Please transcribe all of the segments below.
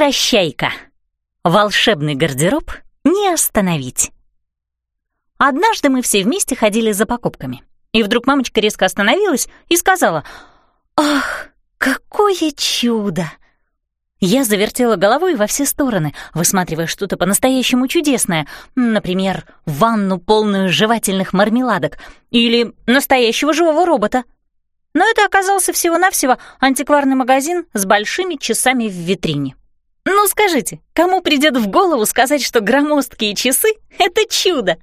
Прощай-ка! Волшебный гардероб не остановить. Однажды мы все вместе ходили за покупками. И вдруг мамочка резко остановилась и сказала, «Ах, какое чудо!» Я завертела головой во все стороны, высматривая что-то по-настоящему чудесное, например, ванну, полную жевательных мармеладок, или настоящего живого робота. Но это оказался всего-навсего антикварный магазин с большими часами в витрине. Ну скажите, кому придет в голову сказать, что громоздкие часы — это чудо?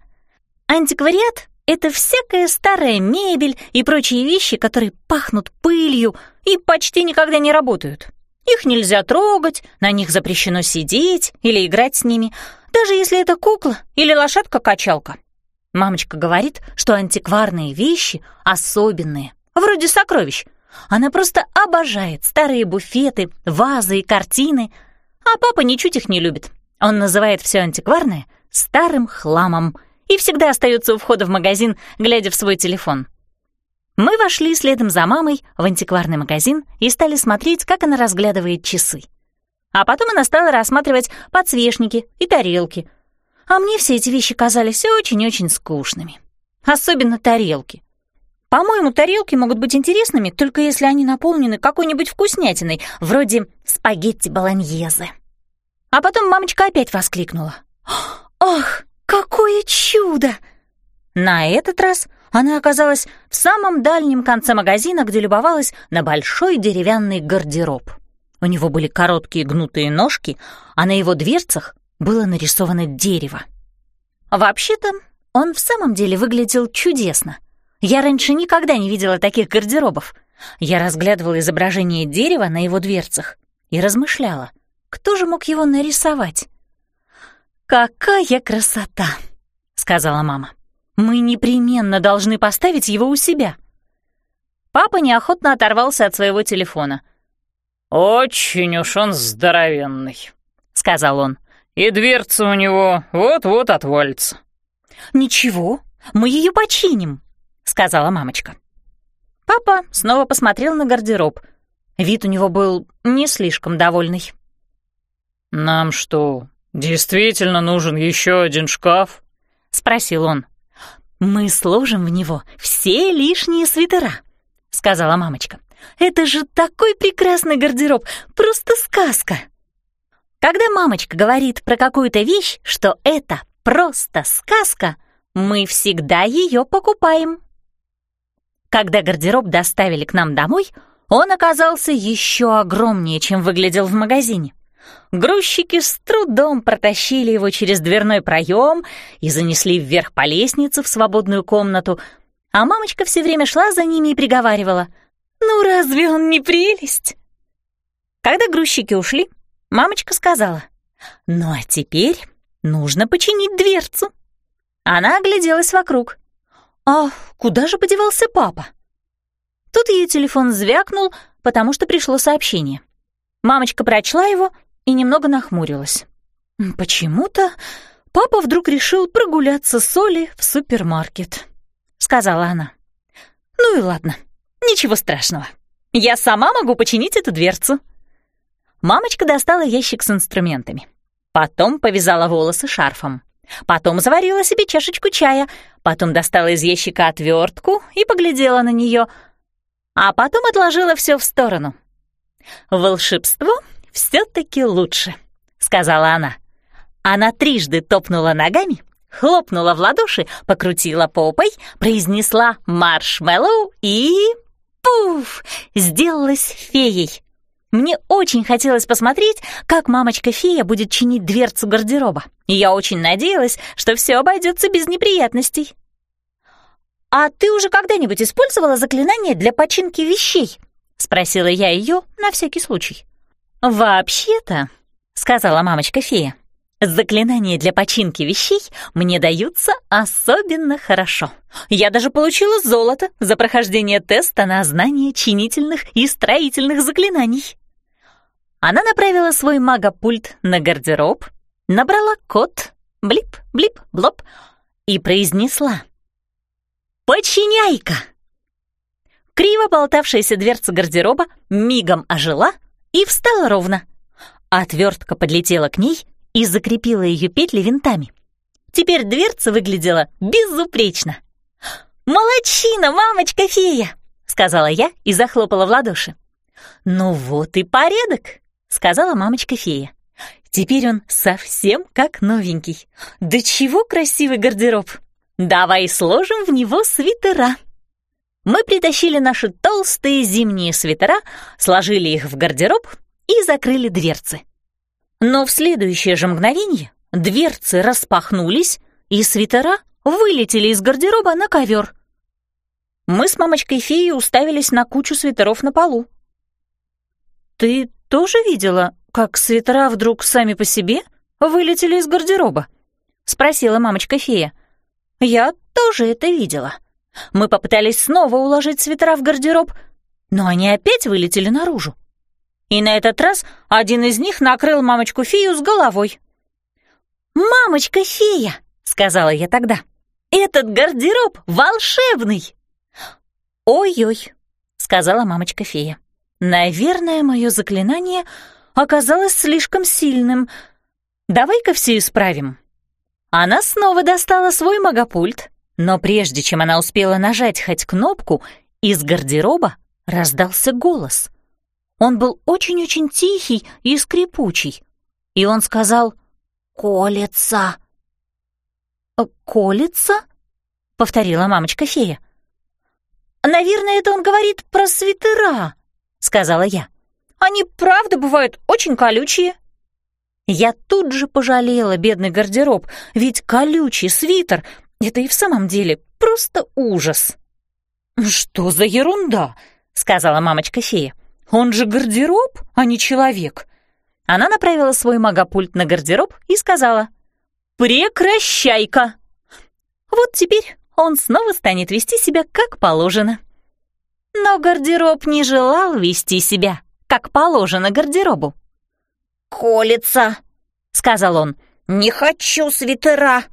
Антиквариат — это всякая старая мебель и прочие вещи, которые пахнут пылью и почти никогда не работают. Их нельзя трогать, на них запрещено сидеть или играть с ними, даже если это кукла или лошадка-качалка. Мамочка говорит, что антикварные вещи особенные, вроде сокровищ. Она просто обожает старые буфеты, вазы и картины — а папа ничуть их не любит. Он называет все антикварное старым хламом и всегда остается у входа в магазин, глядя в свой телефон. Мы вошли следом за мамой в антикварный магазин и стали смотреть, как она разглядывает часы. А потом она стала рассматривать подсвечники и тарелки. А мне все эти вещи казались очень-очень скучными. Особенно тарелки. По-моему, тарелки могут быть интересными, только если они наполнены какой-нибудь вкуснятиной, вроде спагетти болоньезе. А потом мамочка опять воскликнула. «Ах, какое чудо!» На этот раз она оказалась в самом дальнем конце магазина, где любовалась на большой деревянный гардероб. У него были короткие гнутые ножки, а на его дверцах было нарисовано дерево. Вообще-то он в самом деле выглядел чудесно — я раньше никогда не видела таких гардеробов. Я разглядывала изображение дерева на его дверцах и размышляла, кто же мог его нарисовать. «Какая красота!» — сказала мама. «Мы непременно должны поставить его у себя». Папа неохотно оторвался от своего телефона. «Очень уж он здоровенный», — сказал он. «И дверца у него вот-вот отвалится». «Ничего, мы ее починим», сказала мамочка. Папа снова посмотрел на гардероб. Вид у него был не слишком довольный. «Нам что, действительно нужен еще один шкаф?» — спросил он. «Мы сложим в него все лишние свитера», — сказала мамочка. «Это же такой прекрасный гардероб, просто сказка!» Когда мамочка говорит про какую-то вещь, что это просто сказка, мы всегда ее покупаем. Когда гардероб доставили к нам домой, он оказался еще огромнее, чем выглядел в магазине. Грузчики с трудом протащили его через дверной проем и занесли вверх по лестнице в свободную комнату, а мамочка все время шла за ними и приговаривала «Ну разве он не прелесть?» Когда грузчики ушли, мамочка сказала «Ну а теперь нужно починить дверцу». Она огляделась вокруг. «А куда же подевался папа?» Тут ее телефон звякнул, потому что пришло сообщение. Мамочка прочла его и немного нахмурилась. «Почему-то папа вдруг решил прогуляться с Олей в супермаркет», — сказала она. «Ну и ладно, ничего страшного. Я сама могу починить эту дверцу». Мамочка достала ящик с инструментами. Потом повязала волосы шарфом. Потом заварила себе чашечку чая, потом достала из ящика отвертку и поглядела на нее, а потом отложила все в сторону. «Волшебство все-таки лучше», — сказала она. Она трижды топнула ногами, хлопнула в ладоши, покрутила попой, произнесла «маршмеллоу» и... пуф! Сделалась феей. Мне очень хотелось посмотреть, как мамочка-фея будет чинить дверцу гардероба. И я очень надеялась, что все обойдется без неприятностей. «А ты уже когда-нибудь использовала заклинание для починки вещей?» — спросила я ее на всякий случай. «Вообще-то», — сказала мамочка-фея, «заклинания для починки вещей мне даются особенно хорошо. Я даже получила золото за прохождение теста на знание чинительных и строительных заклинаний». Она направила свой магопульт на гардероб, набрала код «блип-блип-блоп» и произнесла «Починяй-ка!» Криво болтавшаяся дверца гардероба мигом ожила и встала ровно. Отвертка подлетела к ней и закрепила ее петли винтами. Теперь дверца выглядела безупречно. «Молодчина, мамочка-фея!» — сказала я и захлопала в ладоши. «Ну вот и порядок!» — сказала мамочка-фея. «Теперь он совсем как новенький. Да чего красивый гардероб! Давай сложим в него свитера!» Мы притащили наши толстые зимние свитера, сложили их в гардероб и закрыли дверцы. Но в следующее же мгновение дверцы распахнулись, и свитера вылетели из гардероба на ковер. Мы с мамочкой-феей уставились на кучу свитеров на полу. «Ты тоже видела, как свитера вдруг сами по себе вылетели из гардероба?» — спросила мамочка-фея. «Я тоже это видела». Мы попытались снова уложить свитера в гардероб, но они опять вылетели наружу. И на этот раз один из них накрыл мамочку-фею с головой. «Мамочка-фея!» — сказала я тогда. «Этот гардероб волшебный!» «Ой-ой!» — сказала мамочка-фея. «Наверное, мое заклинание оказалось слишком сильным. Давай-ка все исправим». Она снова достала свой магопульт, но прежде чем она успела нажать хоть кнопку, из гардероба раздался голос. Он был очень-очень тихий и скрипучий, и он сказал «Колется». «Э, «Колется?» — повторила мамочка-фея. «Наверное, это он говорит про свитера», — сказала я. «Они правда бывают очень колючие». Я тут же пожалела бедный гардероб, ведь колючий свитер это и в самом деле просто ужас. «Что за ерунда?» — сказала мамочка-фея. «Он же гардероб, а не человек». Она направила свой магопульт на гардероб и сказала «Прекращай-ка!» Вот теперь он снова станет вести себя как положено. Но гардероб не желал вести себя, как положено гардеробу. «Колется!» — сказал он. «Не хочу свитера!»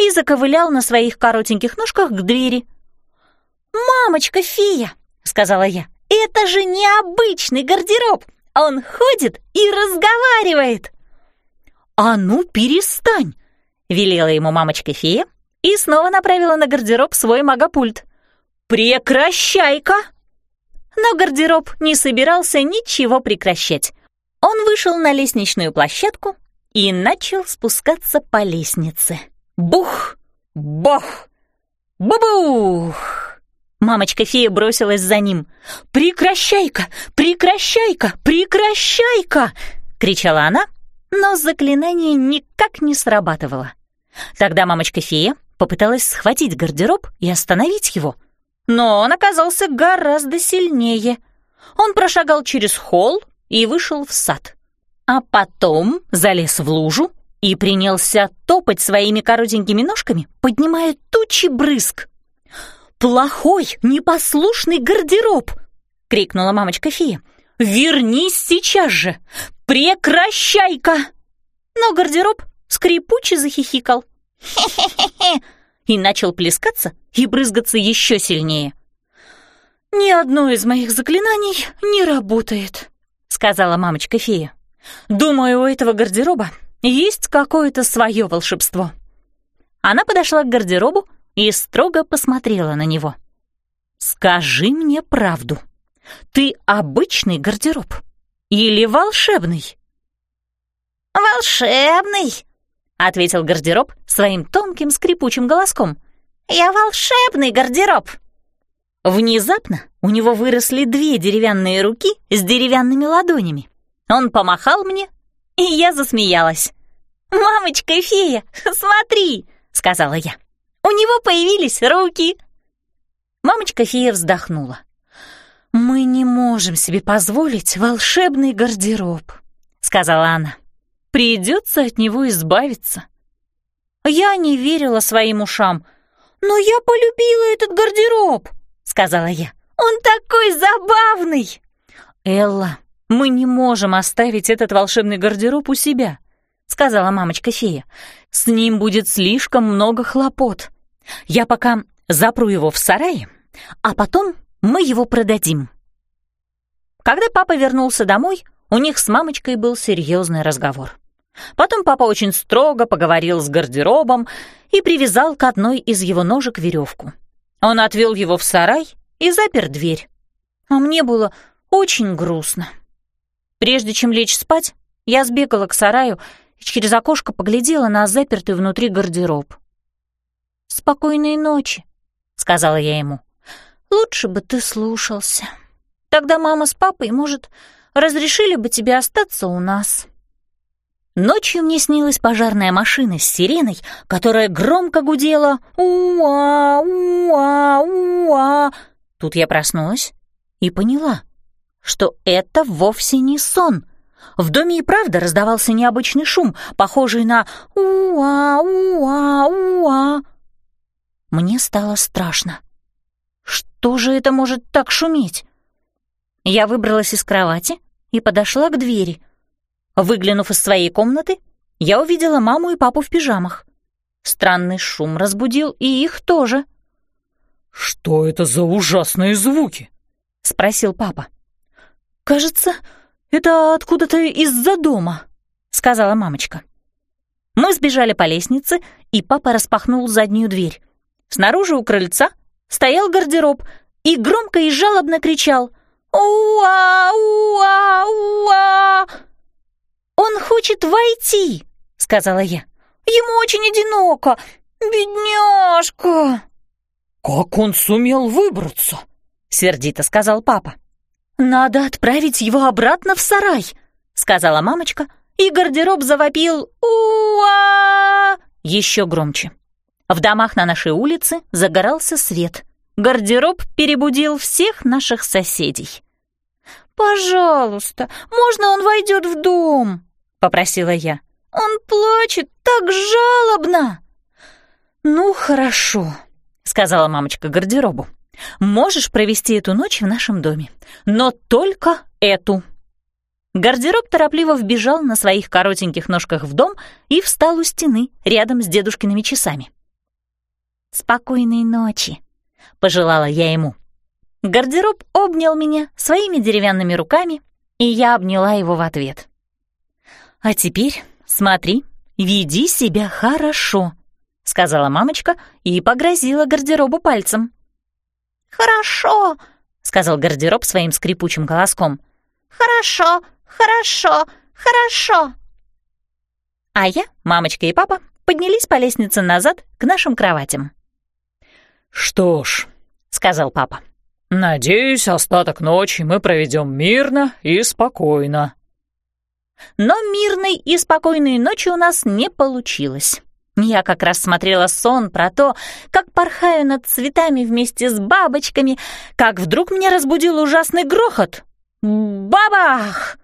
И заковылял на своих коротеньких ножках к двери. «Мамочка-фея!» — сказала я. «Это же необычный гардероб! Он ходит и разговаривает!» «А ну, перестань!» — велела ему мамочка-фея и снова направила на гардероб свой магопульт. «Прекращай-ка!» Но гардероб не собирался ничего прекращать. Он вышел на лестничную площадку и начал спускаться по лестнице. Бух! Бах! Бабух! Мамочка-фея бросилась за ним. «Прекращай-ка! Прекращай-ка! Прекращай-ка!» — кричала она, но заклинание никак не срабатывало. Тогда мамочка-фея попыталась схватить гардероб и остановить его. Но он оказался гораздо сильнее. Он прошагал через холл и вышел в сад. А потом залез в лужу и принялся топать своими коротенькими ножками, поднимая тучи брызг. «Плохой, непослушный гардероб!» — крикнула мамочка фея. «Вернись сейчас же! Прекращай-ка!» Но гардероб скрипуче захихикал. И начал плескаться и брызгаться еще сильнее. «Ни одно из моих заклинаний не работает», — сказала мамочка фея. «Думаю, у этого гардероба есть какое-то свое волшебство». Она подошла к гардеробу и строго посмотрела на него. «Скажи мне правду. Ты обычный гардероб или волшебный?» «Волшебный», — ответил гардероб своим тонким скрипучим голоском. «Я волшебный гардероб». Внезапно у него выросли две деревянные руки с деревянными ладонями. Он помахал мне и я засмеялась. «Мамочка фея, смотри!» — сказала я. «У него появились руки!» Мамочка фея вздохнула. «Мы не можем себе позволить волшебный гардероб», — сказала она. «Придется от него избавиться». Я не верила своим ушам. «Но я полюбила этот гардероб», — сказала я. «Он такой забавный!» «Элла, «Мы не можем оставить этот волшебный гардероб у себя», — сказала мамочка-фея. «С ним будет слишком много хлопот. Я пока запру его в сарае, а потом мы его продадим». Когда папа вернулся домой, У них с мамочкой был серьезный разговор. Потом папа очень строго поговорил с гардеробом и привязал к одной из его ножек веревку. Он отвел его в сарай и запер дверь. А мне было очень грустно. Прежде чем лечь спать, я сбегала к сараю и через окошко поглядела на запертый внутри гардероб. «Спокойной ночи», — сказала я ему. «Лучше бы ты слушался. Тогда мама с папой, может, разрешили бы тебе остаться у нас». Ночью мне снилась пожарная машина с сиреной, которая громко гудела «Уа, уа, уа». Тут я проснулась и поняла, что это вовсе не сон. В доме и правда раздавался необычный шум, похожий на «Уа, уа, уа». Мне стало страшно. Что же это может так шуметь? Я выбралась из кровати и подошла к двери. Выглянув из своей комнаты, я увидела маму и папу в пижамах. Странный шум разбудил и их тоже. «Что это за ужасные звуки?» — спросил папа. «Кажется, это откуда-то из-за дома», — сказала мамочка. Мы сбежали по лестнице, и папа распахнул заднюю дверь. Снаружи у крыльца стоял гардероб и громко и жалобно кричал «Уа! Уа! Уа!» «Он хочет войти!» — сказала я. «Ему очень одиноко! Бедняжка!» «Как он сумел выбраться?» — сердито сказал папа. «Надо отправить его обратно в сарай», — сказала мамочка, и гардероб завопил «Уа!» еще громче. В домах на нашей улице загорался свет. Гардероб перебудил всех наших соседей. «Пожалуйста, можно он войдет в дом?» — попросила я. «Он плачет так жалобно!» «Ну, хорошо», — сказала мамочка гардеробу. «Можешь провести эту ночь в нашем доме, но только эту». Гардероб торопливо вбежал на своих коротеньких ножках в дом и встал у стены рядом с дедушкиными часами. «Спокойной ночи», — пожелала я ему. Гардероб обнял меня своими деревянными руками, и я обняла его в ответ. «А теперь смотри, веди себя хорошо», — сказала мамочка и погрозила гардеробу пальцем. «Хорошо», — сказал гардероб своим скрипучим голоском. «Хорошо, хорошо, хорошо». А я, мамочка и папа поднялись по лестнице назад к нашим кроватям. «Что ж», — сказал папа, — «надеюсь, остаток ночи мы проведем мирно и спокойно». Но мирной и спокойной ночи у нас не получилось. Я как раз смотрела сон про то, как порхаю над цветами вместе с бабочками, как вдруг меня разбудил ужасный грохот. Бабах!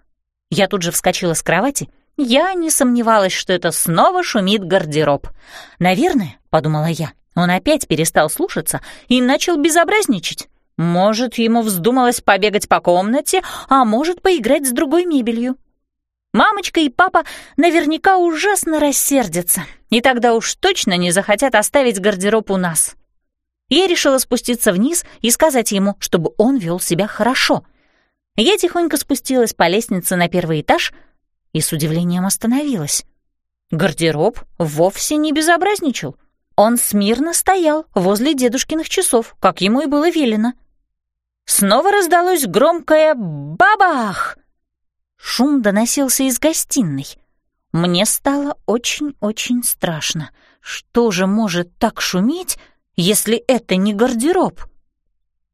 Я тут же вскочила с кровати. Я не сомневалась, что это снова шумит гардероб. «Наверное», — подумала я, он опять перестал слушаться и начал безобразничать. Может, ему вздумалось побегать по комнате, а может, поиграть с другой мебелью. Мамочка и папа наверняка ужасно рассердятся, и тогда уж точно не захотят оставить гардероб у нас. Я решила спуститься вниз и сказать ему, чтобы он вел себя хорошо. Я тихонько спустилась по лестнице на первый этаж и с удивлением остановилась. Гардероб вовсе не безобразничал — он смирно стоял возле дедушкиных часов, как ему и было велено. Снова раздалось громкое «бабах!». Шум доносился из гостиной. Мне стало очень-очень страшно. Что же может так шуметь, если это не гардероб?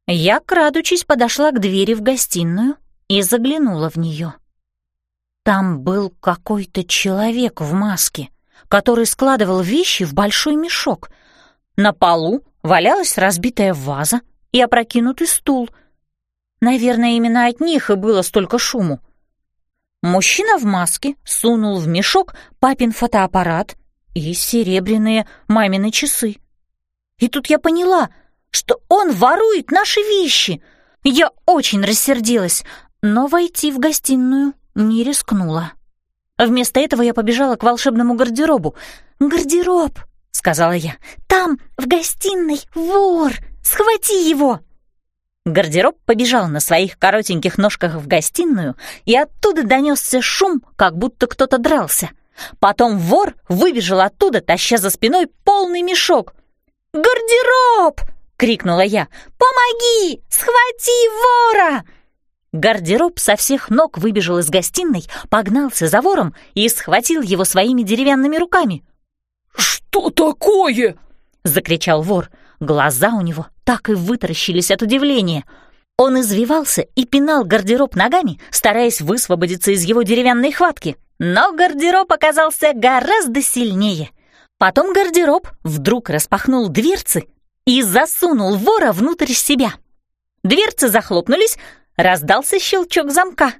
Я, крадучись, подошла к двери в гостиную и заглянула в нее. Там был какой-то человек в маске который складывал вещи в большой мешок. На полу валялась разбитая ваза и опрокинутый стул. Наверное, именно от них и было столько шуму. Мужчина в маске сунул в мешок папин фотоаппарат и серебряные мамины часы. И тут я поняла, что он ворует наши вещи. Я очень рассердилась, но войти в гостиную не рискнула. Вместо этого я побежала к волшебному гардеробу. «Гардероб!» — сказала я. «Там, в гостиной, вор! Схвати его!» Гардероб побежал на своих коротеньких ножках в гостиную, и оттуда донесся шум, как будто кто-то дрался. Потом вор выбежал оттуда, таща за спиной полный мешок. «Гардероб!» — крикнула я. «Помоги! Схвати вора!» Гардероб со всех ног выбежал из гостиной, погнался за вором и схватил его своими деревянными руками. «Что такое?» — закричал вор. Глаза у него так и вытаращились от удивления. Он извивался и пинал гардероб ногами, стараясь высвободиться из его деревянной хватки. Но гардероб оказался гораздо сильнее. Потом гардероб вдруг распахнул дверцы и засунул вора внутрь себя. Дверцы захлопнулись, раздался щелчок замка.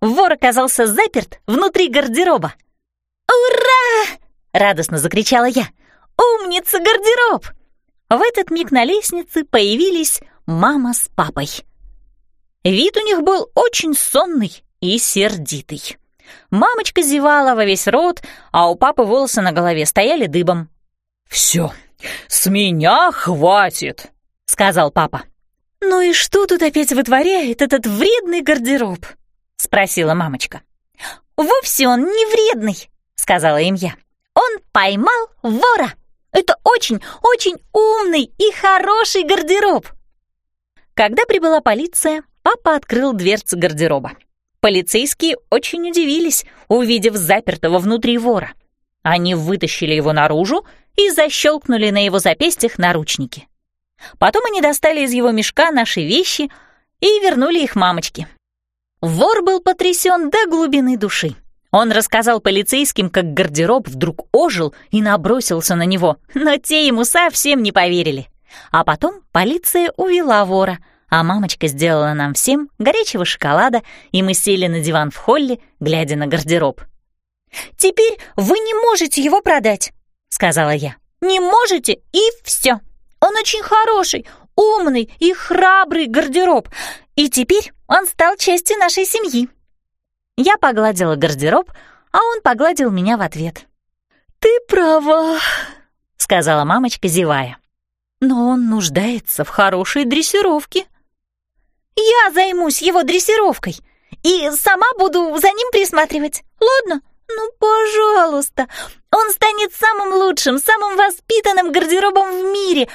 Вор оказался заперт внутри гардероба. «Ура!» — радостно закричала я. «Умница, гардероб!» В этот миг на лестнице появились мама с папой. Вид у них был очень сонный и сердитый. Мамочка зевала во весь рот, а у папы волосы на голове стояли дыбом. «Все, с меня хватит», — сказал папа. «Ну и что тут опять вытворяет этот вредный гардероб?» — спросила мамочка. «Вовсе он не вредный», — сказала им я. «Он поймал вора». Это очень-очень умный и хороший гардероб!» Когда прибыла полиция, папа открыл дверцы гардероба. Полицейские очень удивились, увидев запертого внутри вора. Они вытащили его наружу и защелкнули на его запястьях наручники. Потом они достали из его мешка наши вещи и вернули их мамочке. Вор был потрясен до глубины души. Он рассказал полицейским, как гардероб вдруг ожил и набросился на него, но те ему совсем не поверили. А потом полиция увела вора, а мамочка сделала нам всем горячего шоколада, и мы сели на диван в холле, глядя на гардероб. «Теперь вы не можете его продать», — сказала я. «Не можете, и все. Он очень хороший, умный и храбрый гардероб, и теперь он стал частью нашей семьи». Я погладила гардероб, а он погладил меня в ответ. «Ты права», — сказала мамочка, зевая. «Но он нуждается в хорошей дрессировке». «Я займусь его дрессировкой и сама буду за ним присматривать, ладно? Ну, пожалуйста, он станет самым лучшим, самым воспитанным гардеробом в мире.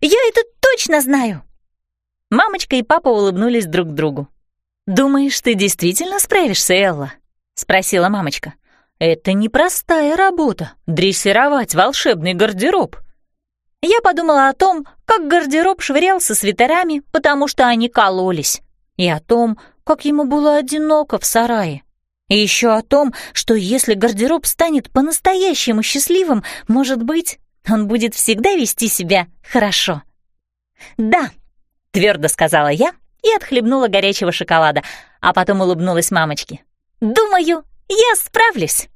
Я это точно знаю». Мамочка и папа улыбнулись друг другу. «Думаешь, ты действительно справишься, Элла?» — спросила мамочка. «Это непростая работа — дрессировать волшебный гардероб». Я подумала о том, как гардероб швырялся свитерами, потому что они кололись, и о том, как ему было одиноко в сарае. И еще о том, что если гардероб станет по-настоящему счастливым, может быть, он будет всегда вести себя хорошо. «Да», — твердо сказала я и отхлебнула горячего шоколада, а потом улыбнулась мамочке. «Думаю, я справлюсь».